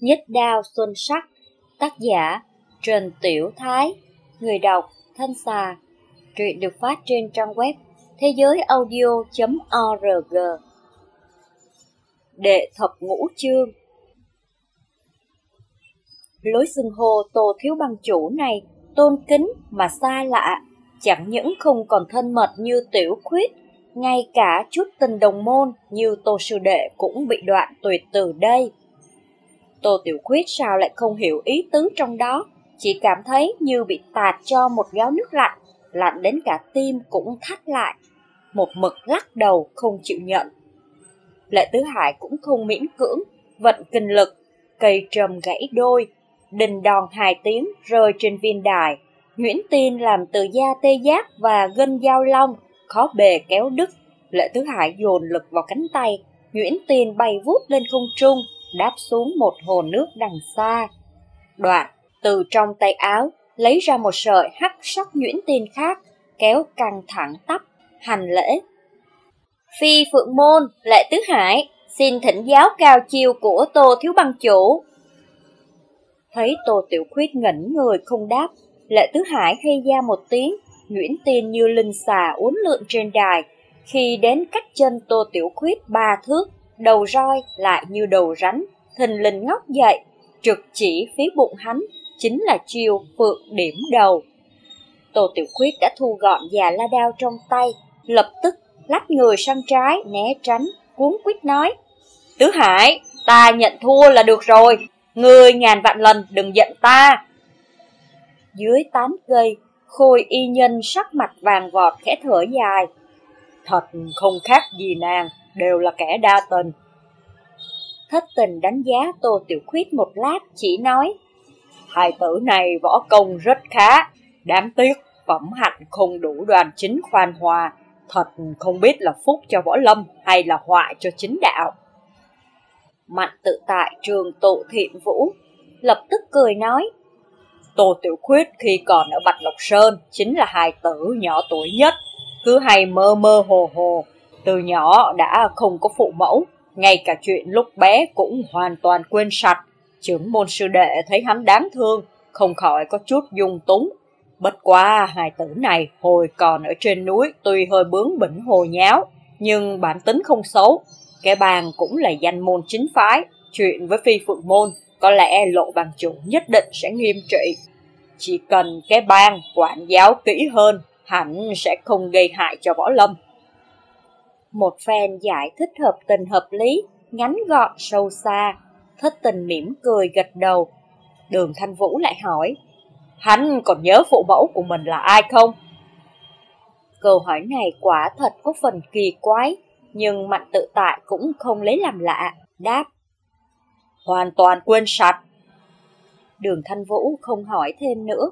Nhất đao xuân sắc Tác giả Trần Tiểu Thái Người đọc Thanh Xà Truyện được phát trên trang web thế giới audio.org Đệ thập ngũ chương Lối xưng hô Tô Thiếu Băng Chủ này tôn kính mà xa lạ, chẳng những không còn thân mật như tiểu khuyết, ngay cả chút tình đồng môn như Tô Sư Đệ cũng bị đoạn tuyệt từ đây. Tô Tiểu Khuyết sao lại không hiểu ý tứ trong đó, chỉ cảm thấy như bị tạt cho một gáo nước lạnh, lạnh đến cả tim cũng thắt lại. Một mực lắc đầu không chịu nhận. Lệ Tứ Hải cũng không miễn cưỡng, vận kinh lực, cây trầm gãy đôi, đình đòn hai tiếng rơi trên viên đài. Nguyễn Tiên làm từ da tê giác và gân dao long, khó bề kéo đứt. Lệ Tứ Hải dồn lực vào cánh tay, Nguyễn Tiên bay vút lên không trung, đáp xuống một hồ nước đằng xa. Đoạn, từ trong tay áo, lấy ra một sợi hắc sắc nhuyễn tiên khác, kéo căng thẳng tắp, hành lễ. Phi Phượng Môn, Lệ Tứ Hải, xin thỉnh giáo cao chiêu của Tô Thiếu Băng Chủ. Thấy Tô Tiểu Khuyết ngẩn người không đáp, Lệ Tứ Hải hay ra một tiếng, Nguyễn Tiên như linh xà uốn lượn trên đài. Khi đến cách chân Tô Tiểu Khuyết ba thước, đầu roi lại như đầu rắn, thình lình ngóc dậy, trực chỉ phía bụng hắn, chính là chiêu phượng điểm đầu. Tô Tiểu Khuyết đã thu gọn già la đao trong tay, lập tức lách người sang trái, né tránh, cuốn quýt nói. Tứ Hải, ta nhận thua là được rồi, người ngàn vạn lần đừng giận ta. Dưới tán cây, khôi y nhân sắc mặt vàng vọt khẽ thở dài. Thật không khác gì nàng, đều là kẻ đa tình. Thất tình đánh giá Tô Tiểu Khuyết một lát, chỉ nói, hai tử này võ công rất khá, đáng tiếc phẩm hạnh không đủ đoàn chính khoan hòa, thật không biết là phúc cho võ lâm hay là họa cho chính đạo. Mạnh tự tại trường tụ thiện vũ, lập tức cười nói, Tô Tiểu Khuyết khi còn ở Bạch Lộc Sơn chính là hài tử nhỏ tuổi nhất, cứ hay mơ mơ hồ hồ, từ nhỏ đã không có phụ mẫu, ngay cả chuyện lúc bé cũng hoàn toàn quên sạch. Trưởng môn sư đệ thấy hắn đáng thương, không khỏi có chút dung túng. Bất quá hài tử này hồi còn ở trên núi tuy hơi bướng bỉnh hồ nháo, nhưng bản tính không xấu. Cái bàn cũng là danh môn chính phái, chuyện với phi phượng môn có lẽ lộ bằng chủ nhất định sẽ nghiêm trị. Chỉ cần cái bang quản giáo kỹ hơn, hẳn sẽ không gây hại cho võ lâm. Một phen giải thích hợp tình hợp lý, ngắn gọn sâu xa, thất tình mỉm cười gật đầu. Đường Thanh Vũ lại hỏi, hắn còn nhớ phụ mẫu của mình là ai không? Câu hỏi này quả thật có phần kỳ quái, nhưng mạnh tự tại cũng không lấy làm lạ, đáp. Hoàn toàn quên sạch. Đường Thanh Vũ không hỏi thêm nữa,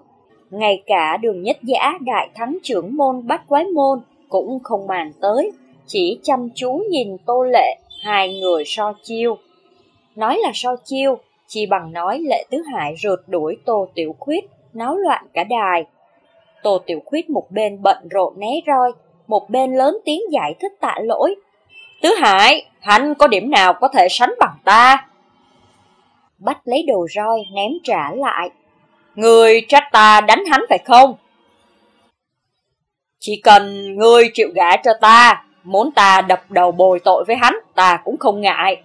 ngay cả đường nhất giả đại thắng trưởng môn bát quái môn cũng không màng tới, chỉ chăm chú nhìn tô lệ, hai người so chiêu. Nói là so chiêu, chỉ bằng nói lệ tứ hải rượt đuổi tô tiểu khuyết, náo loạn cả đài. Tô tiểu khuyết một bên bận rộn né roi, một bên lớn tiếng giải thích tạ lỗi. Tứ hải, hắn có điểm nào có thể sánh bằng ta? Bắt lấy đồ roi ném trả lại. Người trách ta đánh hắn phải không? Chỉ cần ngươi chịu gả cho ta, muốn ta đập đầu bồi tội với hắn, ta cũng không ngại.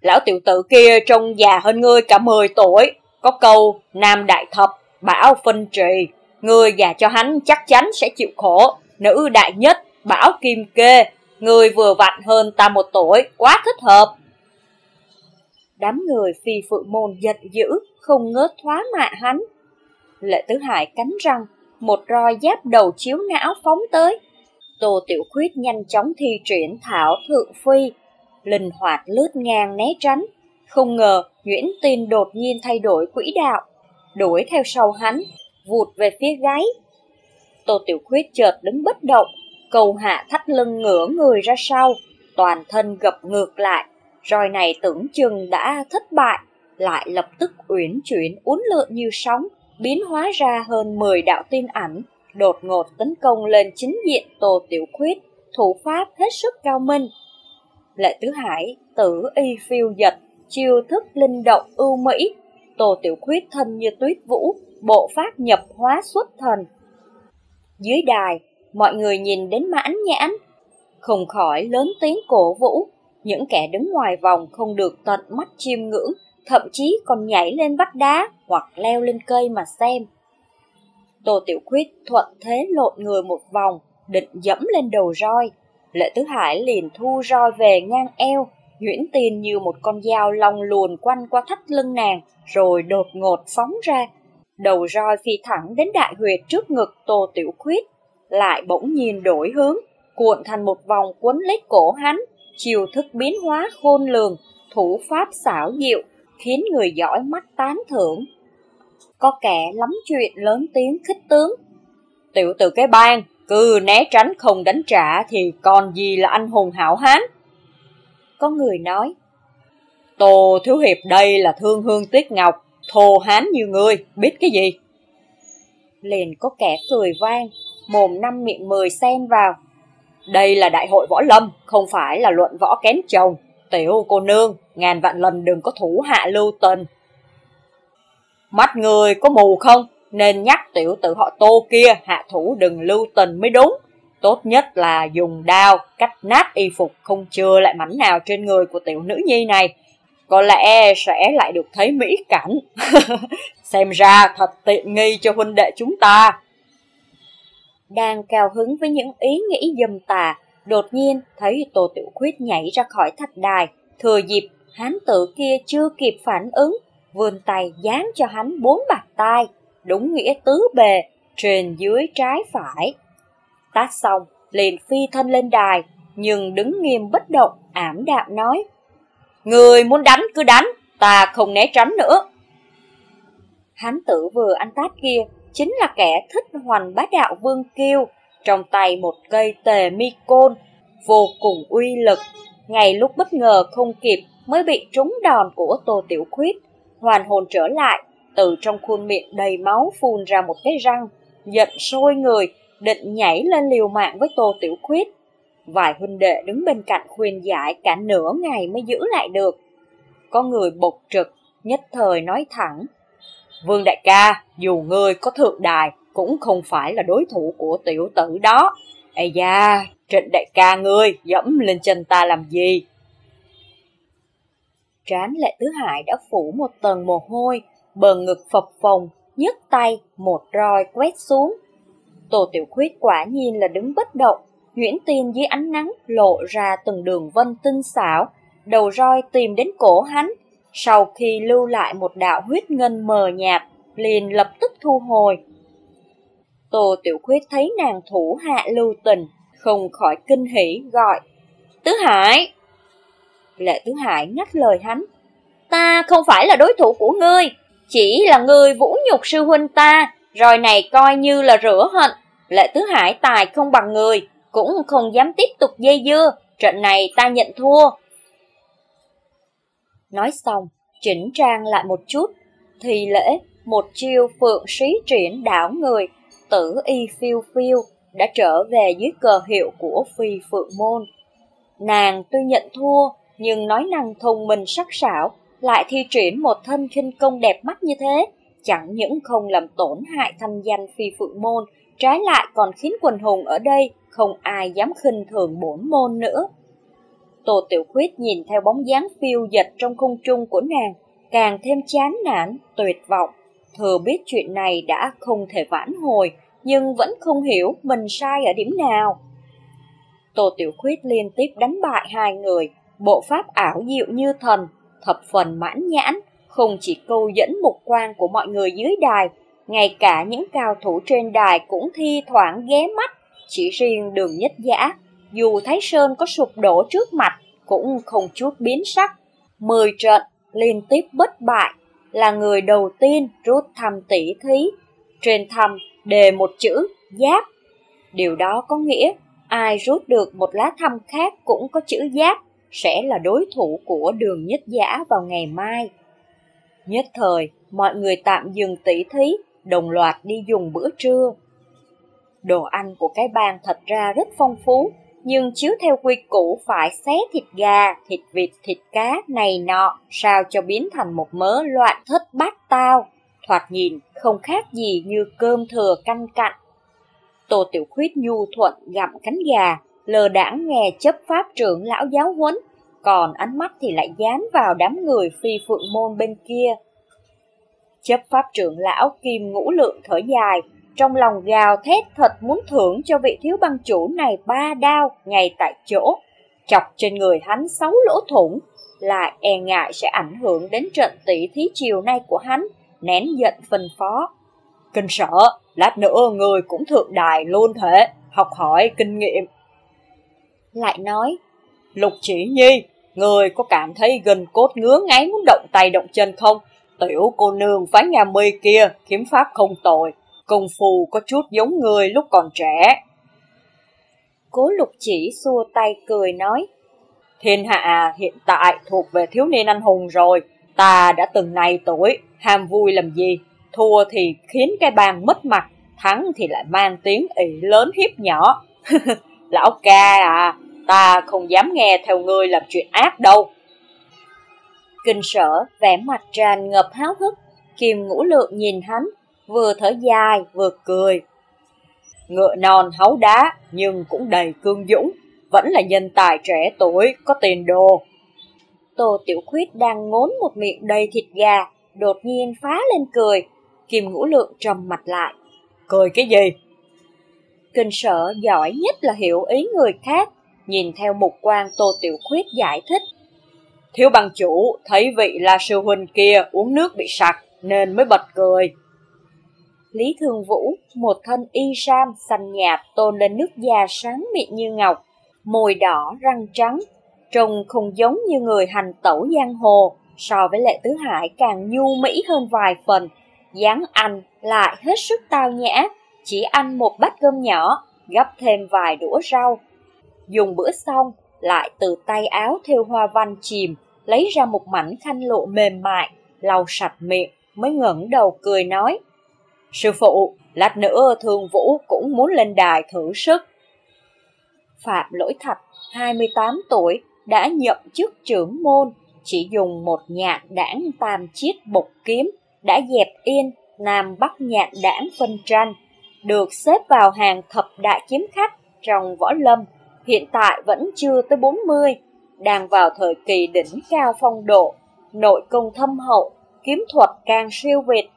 Lão tiểu tử kia trông già hơn ngươi cả 10 tuổi, có câu nam đại thập, bảo phân trì, ngươi già cho hắn chắc chắn sẽ chịu khổ, nữ đại nhất, bảo kim kê, ngươi vừa vặn hơn ta một tuổi, quá thích hợp. Đám người phi phượng môn giật dữ, không ngớt thoá mạ hắn. Lệ tứ hải cắn răng, một roi giáp đầu chiếu não phóng tới. Tô Tiểu Khuyết nhanh chóng thi triển thảo thượng phi, linh hoạt lướt ngang né tránh. Không ngờ Nguyễn Tin đột nhiên thay đổi quỹ đạo, đuổi theo sau hắn, vụt về phía gáy. Tô Tiểu Khuyết chợt đứng bất động, cầu hạ thắt lưng ngửa người ra sau, toàn thân gập ngược lại. Roi này tưởng chừng đã thất bại, lại lập tức uyển chuyển uốn lượn như sóng, biến hóa ra hơn 10 đạo tiên ảnh, đột ngột tấn công lên chính diện Tô Tiểu Khuyết, thủ pháp hết sức cao minh. Lệ Tứ Hải tử y phiêu giật, chiêu thức linh động ưu mỹ, Tô Tiểu Khuyết thân như tuyết vũ, bộ pháp nhập hóa xuất thần. Dưới đài, mọi người nhìn đến mãn nhãn, không khỏi lớn tiếng cổ vũ, những kẻ đứng ngoài vòng không được tận mắt chiêm ngưỡng, thậm chí còn nhảy lên vách đá hoặc leo lên cây mà xem. Tô Tiểu Khuyết thuận thế lộn người một vòng, định dẫm lên đầu roi. Lệ Tứ Hải liền thu roi về ngang eo, nhuyễn tiền như một con dao long luồn quanh qua thắt lưng nàng, rồi đột ngột phóng ra. Đầu roi phi thẳng đến đại huyệt trước ngực Tô Tiểu Khuyết, lại bỗng nhiên đổi hướng, cuộn thành một vòng quấn lấy cổ hắn, chiều thức biến hóa khôn lường, thủ pháp xảo diệu, khiến người giỏi mắt tán thưởng. Có kẻ lắm chuyện lớn tiếng khích tướng. Tiểu tử cái bang, cứ né tránh không đánh trả thì còn gì là anh hùng hảo hán. Có người nói, Tô Thiếu Hiệp đây là thương hương tuyết ngọc, thô hán như ngươi, biết cái gì? Liền có kẻ cười vang, mồm năm miệng mười xen vào. Đây là đại hội võ lâm, không phải là luận võ kén chồng. Tiểu cô nương, ngàn vạn lần đừng có thủ hạ lưu tình. Mắt người có mù không? Nên nhắc tiểu tử họ tô kia hạ thủ đừng lưu tình mới đúng. Tốt nhất là dùng đao, cắt nát y phục không chừa lại mảnh nào trên người của tiểu nữ nhi này. Có lẽ sẽ lại được thấy mỹ cảnh. Xem ra thật tiện nghi cho huynh đệ chúng ta. Đang cao hứng với những ý nghĩ dâm tà, đột nhiên thấy Tô Tiểu Khuyết nhảy ra khỏi thạch đài, thừa dịp hán tử kia chưa kịp phản ứng, vươn tay dán cho hắn bốn bạc tai, đúng nghĩa tứ bề, trên dưới trái phải. Tát xong, liền phi thân lên đài, nhưng đứng nghiêm bất động, ảm đạm nói. Người muốn đánh cứ đánh, ta không né tránh nữa. Hán tử vừa ăn tát kia chính là kẻ thích hoành bá đạo vương kiêu, trong tay một cây tề mi côn, vô cùng uy lực. Ngay lúc bất ngờ không kịp mới bị trúng đòn của Tô Tiểu Khuyết, hoàn hồn trở lại, từ trong khuôn miệng đầy máu phun ra một cái răng, giận sôi người, định nhảy lên liều mạng với Tô Tiểu Khuyết. Vài huynh đệ đứng bên cạnh khuyên giải cả nửa ngày mới giữ lại được. Có người bộc trực, nhất thời nói thẳng, Vương đại ca, dù ngươi có thượng đài, cũng không phải là đối thủ của tiểu tử đó. Ây da, trịnh đại ca ngươi, dẫm lên chân ta làm gì? Trán lệ tứ hải đã phủ một tầng mồ hôi, bờ ngực phập phồng, nhấc tay, một roi quét xuống. Tổ tiểu khuyết quả nhiên là đứng bất động, nhuyễn tiên dưới ánh nắng lộ ra từng đường vân tinh xảo, đầu roi tìm đến cổ hắn, sau khi lưu lại một đạo huyết ngân mờ nhạt, liền lập tức thu hồi. Tô Tiểu Khuyết thấy nàng thủ hạ lưu tình, không khỏi kinh hỉ gọi. Tứ Hải! Lệ Tứ Hải ngắt lời hắn. Ta không phải là đối thủ của ngươi, chỉ là ngươi vũ nhục sư huynh ta, rồi này coi như là rửa hận. Lệ Tứ Hải tài không bằng người, cũng không dám tiếp tục dây dưa, trận này ta nhận thua. Nói xong, chỉnh trang lại một chút, thì lễ, một chiêu phượng sĩ triển đảo người, tử y phiêu phiêu, đã trở về dưới cờ hiệu của phi phượng môn. Nàng tuy nhận thua, nhưng nói năng thông minh sắc sảo, lại thi triển một thân khinh công đẹp mắt như thế, chẳng những không làm tổn hại thanh danh phi phượng môn, trái lại còn khiến quần hùng ở đây không ai dám khinh thường bổn môn nữa. Tô Tiểu Khuyết nhìn theo bóng dáng phiêu dật trong không trung của nàng, càng thêm chán nản, tuyệt vọng. Thừa biết chuyện này đã không thể vãn hồi, nhưng vẫn không hiểu mình sai ở điểm nào. Tô Tiểu Khuyết liên tiếp đánh bại hai người, bộ pháp ảo diệu như thần, thập phần mãn nhãn, không chỉ câu dẫn mục quan của mọi người dưới đài, ngay cả những cao thủ trên đài cũng thi thoảng ghé mắt, chỉ riêng đường nhất giả dù Thái Sơn có sụp đổ trước mặt, cũng không chút biến sắc. Mười trận liên tiếp bất bại, là người đầu tiên rút thăm tỷ thí. Trên thăm đề một chữ giáp. Điều đó có nghĩa ai rút được một lá thăm khác cũng có chữ giáp sẽ là đối thủ của đường nhất giả vào ngày mai. Nhất thời, mọi người tạm dừng tỉ thí, đồng loạt đi dùng bữa trưa. Đồ ăn của cái bàn thật ra rất phong phú, nhưng chiếu theo quy củ phải xé thịt gà, thịt vịt, thịt cá này nọ, sao cho biến thành một mớ loạn thất bát tao, thoạt nhìn không khác gì như cơm thừa canh cạnh. Tô Tiểu Khuyết nhu thuận gặm cánh gà, lờ đãng nghe chấp pháp trưởng lão giáo huấn, còn ánh mắt thì lại dán vào đám người phi phượng môn bên kia. Chấp pháp trưởng lão kim ngũ lượng thở dài, trong lòng gào thét thật muốn thưởng cho vị thiếu băng chủ này ba đao ngay tại chỗ, chọc trên người hắn sáu lỗ thủng, lại e ngại sẽ ảnh hưởng đến trận tỷ thí chiều nay của hắn, nén giận phân phó. Kinh sợ, lát nữa người cũng thượng đài luôn thể, học hỏi kinh nghiệm. Lại nói, Lục chỉ nhi, người có cảm thấy gần cốt ngứa ngáy muốn động tay động chân không? Tiểu cô nương phái nhà mây kia, kiếm pháp không tồi, công phu có chút giống người lúc còn trẻ. Cố lục chỉ xua tay cười nói, Thiên hạ hiện tại thuộc về thiếu niên anh hùng rồi, ta đã từng này tuổi, ham vui làm gì, thua thì khiến cái bàn mất mặt, thắng thì lại mang tiếng ỷ lớn hiếp nhỏ. Lão ca à, ta không dám nghe theo ngươi làm chuyện ác đâu. Kinh sở, vẻ mặt tràn ngập háo hức, Kim ngũ lượng nhìn hắn, vừa thở dài vừa cười. Ngựa non háu đá nhưng cũng đầy cương dũng, vẫn là nhân tài trẻ tuổi có tiền đồ. Tô Tiểu Khuyết đang ngốn một miệng đầy thịt gà, đột nhiên phá lên cười. Kim ngũ lượng trầm mặt lại. Cười cái gì? Kinh sở giỏi nhất là hiểu ý người khác, nhìn theo mục quan Tô Tiểu Khuyết giải thích. Thiếu bằng chủ thấy vị la sư huynh kia uống nước bị sặc nên mới bật cười. Lý Thường Vũ, một thân y sam xanh nhạt tôn lên nước da sáng mịn như ngọc, môi đỏ răng trắng, trông không giống như người hành tẩu giang hồ, so với lệ tứ hải càng nhu mỹ hơn vài phần, dáng anh lại hết sức tao nhã, chỉ ăn một bát cơm nhỏ, gấp thêm vài đũa rau. Dùng bữa xong, lại từ tay áo theo hoa văn chìm, lấy ra một mảnh khăn lụa mềm mại, lau sạch miệng, mới ngẩng đầu cười nói. Sư phụ, lát nữa thương vũ cũng muốn lên đài thử sức. Phạm Lỗi Thạch, 28 tuổi, đã nhậm chức trưởng môn, chỉ dùng một nhạn đảng tam chiết bục kiếm, đã dẹp yên Nam Bắc nhạn đảng phân tranh, được xếp vào hàng thập đại kiếm khách trong võ lâm, hiện tại vẫn chưa tới 40, đang vào thời kỳ đỉnh cao phong độ, nội công thâm hậu, kiếm thuật càng siêu việt.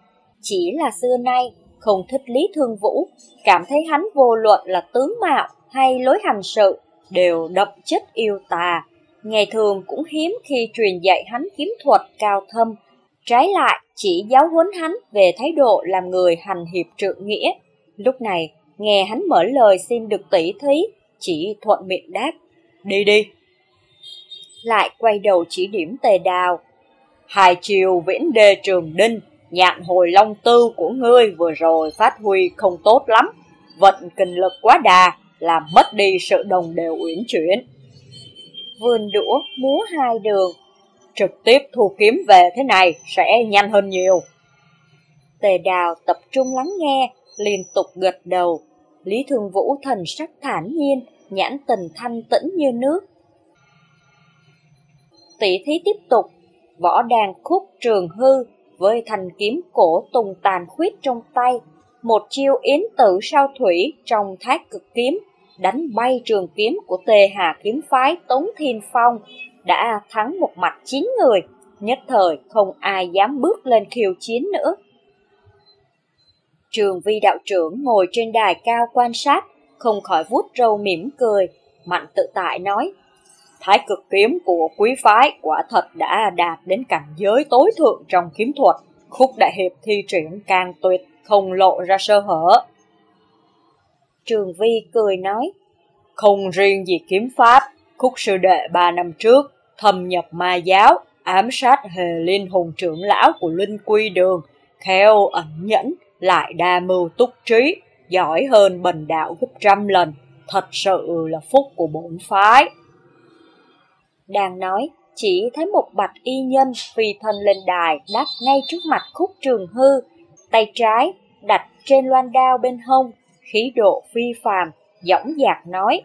Chỉ là xưa nay, không thích Lý Thương Vũ, cảm thấy hắn vô luận là tướng mạo hay lối hành sự, đều đậm chất yêu tà. Ngày thường cũng hiếm khi truyền dạy hắn kiếm thuật cao thâm, trái lại chỉ giáo huấn hắn về thái độ làm người hành hiệp trượng nghĩa. Lúc này, nghe hắn mở lời xin được tỷ thí, chỉ thuận miệng đáp, đi đi. Lại quay đầu chỉ điểm tề đào, hai chiều viễn đê trường đinh, nhạn hồi long tư của ngươi vừa rồi phát huy không tốt lắm, vận kinh lực quá đà, làm mất đi sự đồng đều uyển chuyển. Vườn đũa múa hai đường, trực tiếp thu kiếm về thế này sẽ nhanh hơn nhiều. Tề đào tập trung lắng nghe, liên tục gật đầu. Lý Thường Vũ thần sắc thản nhiên, nhãn tình thanh tĩnh như nước. Tỷ thí tiếp tục, võ đàn khúc trường hư với thành kiếm cổ tùng tàn khuyết trong tay, một chiêu yến tử sao thủy trong thác cực kiếm, đánh bay trường kiếm của tề hà kiếm phái Tống Thiên Phong, đã thắng một mặt chín người, nhất thời không ai dám bước lên khiêu chiến nữa. Trường vi đạo trưởng ngồi trên đài cao quan sát, không khỏi vuốt râu mỉm cười, mạnh tự tại nói, Thái cực kiếm của quý phái quả thật đã đạt đến cảnh giới tối thượng trong kiếm thuật, khúc đại hiệp thi triển càng tuyệt, không lộ ra sơ hở. Trường Vi cười nói, không riêng gì kiếm pháp, khúc sư đệ ba năm trước, thâm nhập ma giáo, ám sát hề liên hồn trưởng lão của Linh Quy Đường, khéo ẩn nhẫn, lại đa mưu túc trí, giỏi hơn bần đạo gấp trăm lần, thật sự là phúc của bổn phái. Đang nói, chỉ thấy một bạch y nhân phi thân lên đài đáp ngay trước mặt khúc trường hư, tay trái đặt trên loan đao bên hông, khí độ phi phàm, dõng dạc nói.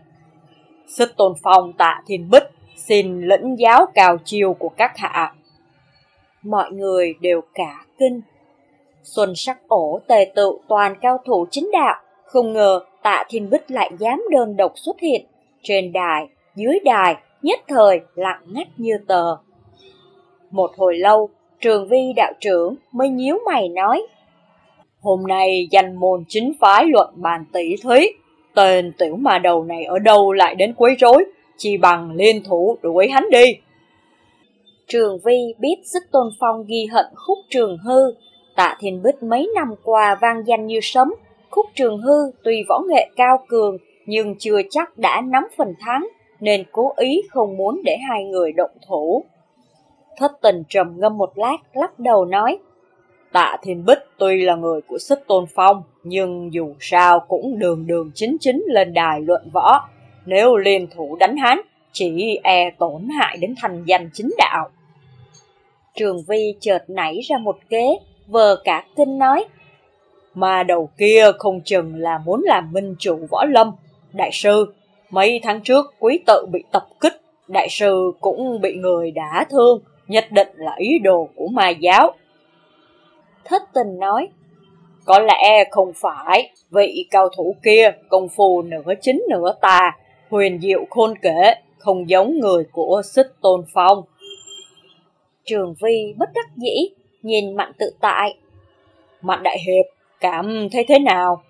Sức tôn phong tạ thiên bích, xin lĩnh giáo cao chiêu của các hạ. Mọi người đều cả kinh. Xuân sắc ổ tề tự toàn cao thủ chính đạo, không ngờ tạ thiên bích lại dám đơn độc xuất hiện. Trên đài, dưới đài, nhất thời lặng ngắt như tờ. Một hồi lâu, trường vi đạo trưởng mới nhíu mày nói. Hôm nay danh môn chính phái luận bàn tỷ thí, tên tiểu ma đầu này ở đâu lại đến quấy rối, chỉ bằng liên thủ đuổi hắn đi. Trường Vi biết sức tôn phong ghi hận khúc trường hư, tạ thiên bích mấy năm qua vang danh như sấm, khúc trường hư tuy võ nghệ cao cường nhưng chưa chắc đã nắm phần thắng, nên cố ý không muốn để hai người động thủ. Thất tình trầm ngâm một lát, lắc đầu nói, Tạ Thiên Bích tuy là người của sức tôn phong, nhưng dù sao cũng đường đường chính chính lên đài luận võ. Nếu liên thủ đánh hắn, chỉ e tổn hại đến thành danh chính đạo. Trường Vi chợt nảy ra một kế, vờ cả kinh nói, Mà đầu kia không chừng là muốn làm minh chủ võ lâm. Đại sư, mấy tháng trước quý tự bị tập kích, đại sư cũng bị người đả thương, nhất định là ý đồ của ma giáo. Thất tình nói, có lẽ không phải, vị cao thủ kia công phu nửa chính nửa tà, huyền diệu khôn kể, không giống người của xích tôn phong. Trường Vi bất đắc dĩ, nhìn Mạnh tự tại. Mạnh đại hiệp, cảm thấy thế nào?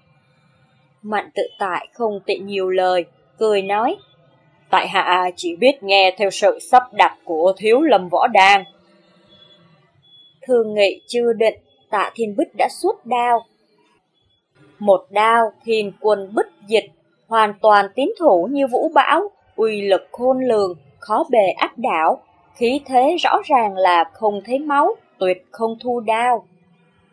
Mạnh tự tại không tiện nhiều lời, cười nói. Tại hạ chỉ biết nghe theo sự sắp đặt của thiếu lâm võ đan. Thương nghị chưa định, tạ thiên bích đã xuất đao. Một đao thiên quân bích dịch, hoàn toàn tiến thủ như vũ bão, uy lực khôn lường, khó bề áp đảo, khí thế rõ ràng là không thấy máu, tuyệt không thu đao.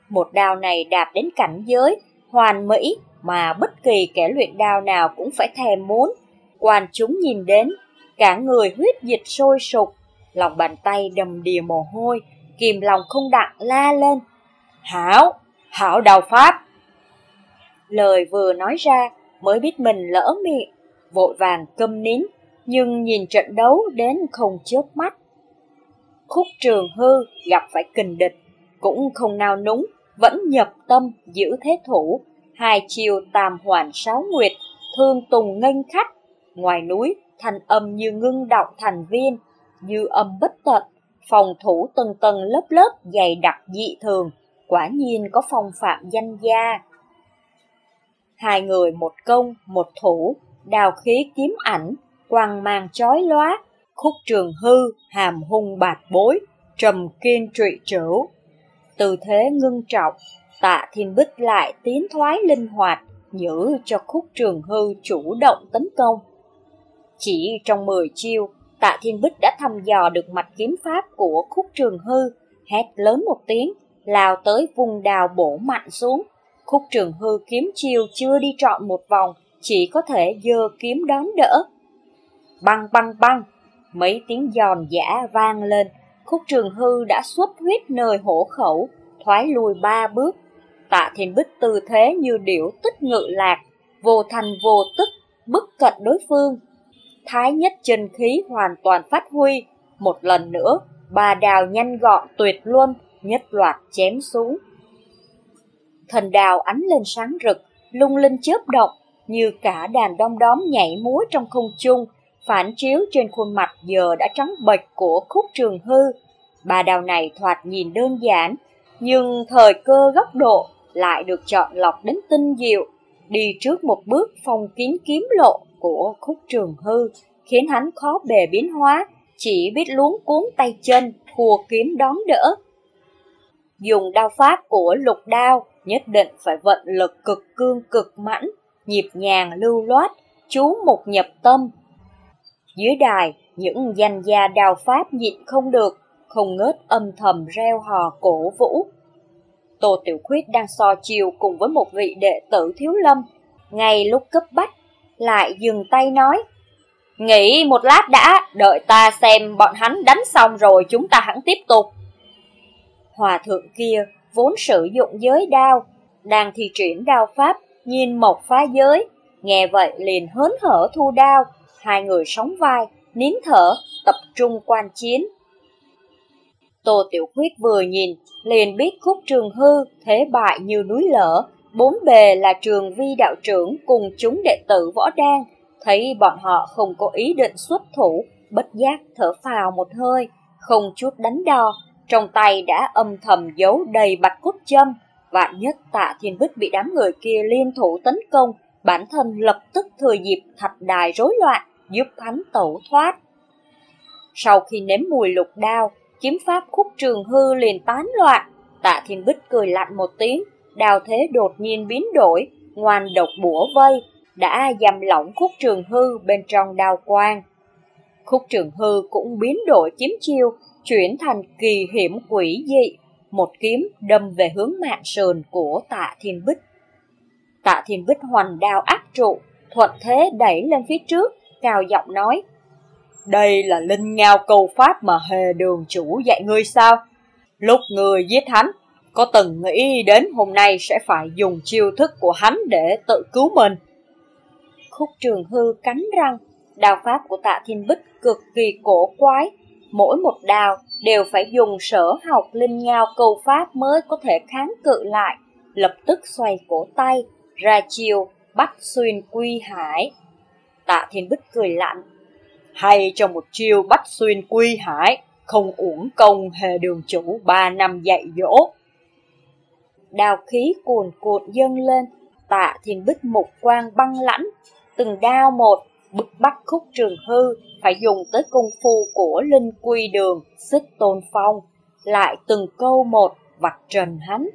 Một đao này đạt đến cảnh giới, hoàn mỹ mà bất kỳ kẻ luyện đao nào cũng phải thèm muốn. Quan chúng nhìn đến, cả người huyết dịch sôi sục, lòng bàn tay đầm đìa mồ hôi, kìm lòng không đặng la lên. Hảo, hảo đào pháp. Lời vừa nói ra mới biết mình lỡ miệng, vội vàng câm nín, nhưng nhìn trận đấu đến không chớp mắt. Khúc trường hư gặp phải kình địch, cũng không nao núng, vẫn nhập tâm giữ thế thủ, hai chiều tam hoàn sáu nguyệt, thương tùng nghênh khách. Ngoài núi, thành âm như ngưng động thành viên, như âm bất tận, phòng thủ tầng tầng lớp lớp dày đặc dị thường, quả nhiên có phong phạm danh gia. Hai người một công, một thủ, đào khí kiếm ảnh, quang mang chói lóa, khúc trường hư, hàm hung bạt bối, trầm kiên trụy trữ. Từ thế ngưng trọng, tạ thiên bích lại tiến thoái linh hoạt, nhử cho khúc trường hư chủ động tấn công. Chỉ trong 10 chiêu, tạ thiên bích đã thăm dò được mạch kiếm pháp của khúc trường hư, hét lớn một tiếng, lao tới vùng đào bổ mạnh xuống. Khúc trường hư kiếm chiêu chưa đi trọn một vòng, chỉ có thể dơ kiếm đón đỡ. Băng băng băng, mấy tiếng giòn giả vang lên, khúc trường hư đã xuất huyết nơi hổ khẩu, thoái lùi ba bước. Tạ thiên bích tư thế như điểu tích ngự lạc, vô thành vô tức, bức cận đối phương. Thái nhất chân khí hoàn toàn phát huy, một lần nữa, bà đào nhanh gọn tuyệt luân, nhất loạt chém xuống. Thần đào ánh lên sáng rực, lung linh chớp động, như cả đàn đom đóm nhảy múa trong không trung, phản chiếu trên khuôn mặt giờ đã trắng bệch của khúc trường hư. Bà đào này thoạt nhìn đơn giản, nhưng thời cơ góc độ lại được chọn lọc đến tinh diệu, đi trước một bước phong kín kiếm lộ của khúc trường hư, khiến hắn khó bề biến hóa, chỉ biết luống cuốn tay chân, khua kiếm đón đỡ. Dùng đao pháp của lục đao, nhất định phải vận lực cực cương cực mãnh, nhịp nhàng lưu loát, chú một nhập tâm. Dưới đài, những danh gia đào pháp nhịn không được, không ngớt âm thầm reo hò cổ vũ. Tô Tiểu Khuyết đang so chiều cùng với một vị đệ tử thiếu lâm, ngay lúc cấp bách, lại dừng tay nói. Nghỉ một lát đã, đợi ta xem bọn hắn đánh xong rồi chúng ta hẳn tiếp tục. Hòa thượng kia vốn sử dụng giới đao, đang thi triển đao pháp, nhìn một phá giới, nghe vậy liền hớn hở thu đao, hai người sóng vai, nín thở, tập trung quan chiến. Tô Tiểu Khuyết vừa nhìn, liền biết khúc trường hư, thế bại như núi lở, bốn bề là trường vi đạo trưởng cùng chúng đệ tử võ đan, thấy bọn họ không có ý định xuất thủ, bất giác thở phào một hơi, không chút đánh đo, trong tay đã âm thầm giấu đầy bạch cốt châm, vạn nhất tạ thiên bích bị đám người kia liên thủ tấn công, bản thân lập tức thừa dịp thạch đài rối loạn, giúp hắn tẩu thoát. Sau khi nếm mùi lục đao, kiếm pháp khúc trường hư liền tán loạn, tạ thiên bích cười lạnh một tiếng, đào thế đột nhiên biến đổi, ngoan độc bủa vây, đã giam lỏng khúc trường hư bên trong đao quang. Khúc trường hư cũng biến đổi kiếm chiêu, chuyển thành kỳ hiểm quỷ dị, một kiếm đâm về hướng mạng sườn của tạ thiên bích. Tạ thiên bích hoành đao áp trụ, thuận thế đẩy lên phía trước, cao giọng nói. Đây là linh ngao cầu pháp mà hề đường chủ dạy ngươi sao? Lúc người giết hắn, có từng nghĩ đến hôm nay sẽ phải dùng chiêu thức của hắn để tự cứu mình? Khúc trường hư cắn răng, đao pháp của tạ thiên bích cực kỳ cổ quái. Mỗi một đao đều phải dùng sở học linh ngao câu pháp mới có thể kháng cự lại. Lập tức xoay cổ tay, ra chiều, bắt xuyên quy hải. Tạ thiên bích cười lạnh. Hay cho một chiêu bắt xuyên quy hải, không uổng công hề đường chủ ba năm dạy dỗ. Đào khí cuồn cuộn dâng lên, tạ thiên bích mục quang băng lãnh, từng đao một, bức bắt khúc trường hư, phải dùng tới công phu của linh quy đường, xích tôn phong, lại từng câu một vạch trần hắn.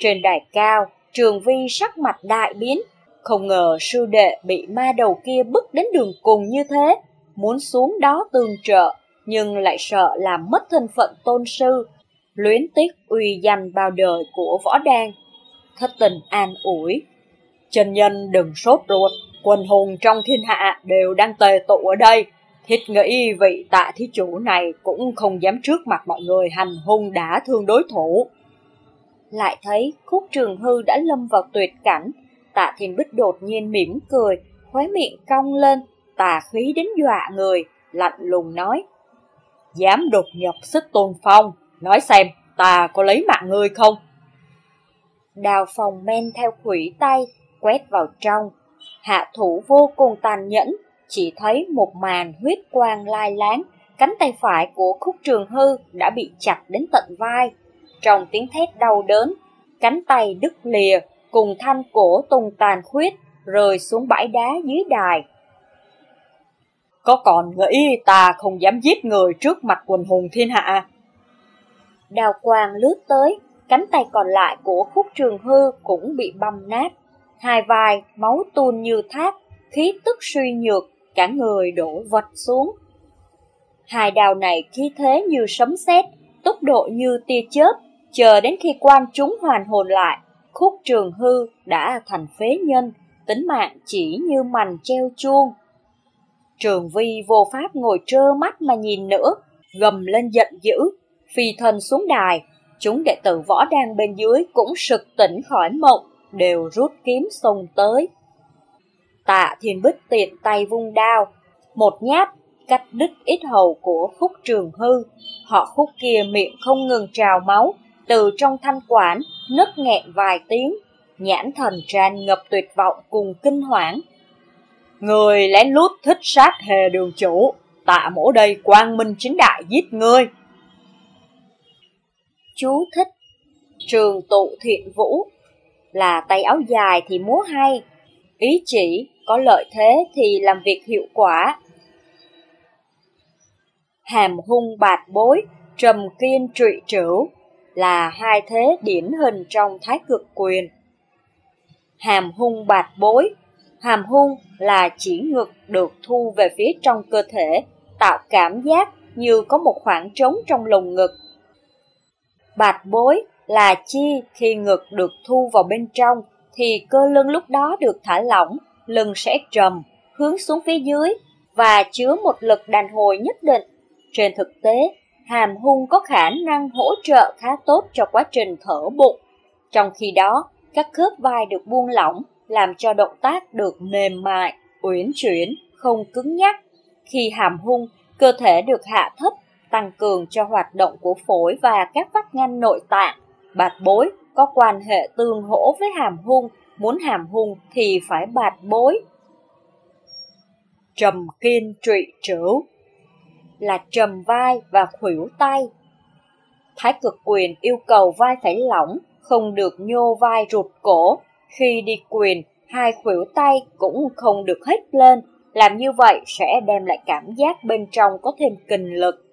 Trên đài cao, trường vi sắc mặt đại biến, không ngờ sư đệ bị ma đầu kia bức đến đường cùng như thế, muốn xuống đó tương trợ, nhưng lại sợ làm mất thân phận tôn sư, luyến tiếc uy danh bao đời của võ đan. Thất tình an ủi, chân nhân đừng sốt ruột, quần hùng trong thiên hạ đều đang tề tụ ở đây. Thiết nghĩ vị tạ thí chủ này cũng không dám trước mặt mọi người hành hung đã thương đối thủ. Lại thấy khúc trường hư đã lâm vào tuyệt cảnh, tạ thiên bích đột nhiên mỉm cười, khóe miệng cong lên, tà khí đến dọa người, lạnh lùng nói. Dám đột nhập sức tôn phong, nói xem ta có lấy mạng ngươi không? Đào phòng men theo khủy tay, quét vào trong, hạ thủ vô cùng tàn nhẫn, chỉ thấy một màn huyết quang lai láng, cánh tay phải của khúc trường hư đã bị chặt đến tận vai. Trong tiếng thét đau đớn, cánh tay đứt lìa cùng thanh cổ tung tàn khuyết rơi xuống bãi đá dưới đài. Có còn nghĩ ta không dám giết người trước mặt quần hùng thiên hạ? Đào quang lướt tới, cánh tay còn lại của khúc trường hư cũng bị băm nát. Hai vai, máu tuôn như thác, khí tức suy nhược, cả người đổ vật xuống. Hai đào này khí thế như sấm sét, tốc độ như tia chớp, chờ đến khi quan chúng hoàn hồn lại, khúc trường hư đã thành phế nhân, tính mạng chỉ như mành treo chuông. Trường vi vô pháp ngồi trơ mắt mà nhìn nữa, gầm lên giận dữ, phi thân xuống đài, chúng đệ tử võ đang bên dưới cũng sực tỉnh khỏi mộng, đều rút kiếm xông tới. Tạ thiên bích tiện tay vung đao, một nhát cắt đứt ít hầu của khúc trường hư. Họ khúc kia miệng không ngừng trào máu, từ trong thanh quản nứt nghẹn vài tiếng, nhãn thần tràn ngập tuyệt vọng cùng kinh hoảng. Người lén lút thích sát hề đường chủ, tạ mổ đây quang minh chính đại giết ngươi. Chú thích Trường tụ thiện vũ là tay áo dài thì múa hay, ý chỉ có lợi thế thì làm việc hiệu quả. Hàm hung bạt bối, trầm kiên trụy trữ là hai thế điển hình trong thái cực quyền. Hàm hung bạt bối, hàm hung là chỉ ngực được thu về phía trong cơ thể, tạo cảm giác như có một khoảng trống trong lồng ngực. Bạt bối là chi khi ngực được thu vào bên trong thì cơ lưng lúc đó được thả lỏng, lưng sẽ trầm, hướng xuống phía dưới và chứa một lực đàn hồi nhất định. Trên thực tế, hàm hung có khả năng hỗ trợ khá tốt cho quá trình thở bụng. Trong khi đó, các khớp vai được buông lỏng, làm cho động tác được mềm mại, uyển chuyển, không cứng nhắc. Khi hàm hung, cơ thể được hạ thấp, tăng cường cho hoạt động của phổi và các vách ngăn nội tạng. Bạt bối có quan hệ tương hỗ với hàm hung, muốn hàm hung thì phải bạt bối. Trầm kiên trụy trửu là trầm vai và khuỷu tay. Thái cực quyền yêu cầu vai phải lỏng, không được nhô vai rụt cổ. Khi đi quyền, hai khuỷu tay cũng không được hết lên. Làm như vậy sẽ đem lại cảm giác bên trong có thêm kình lực.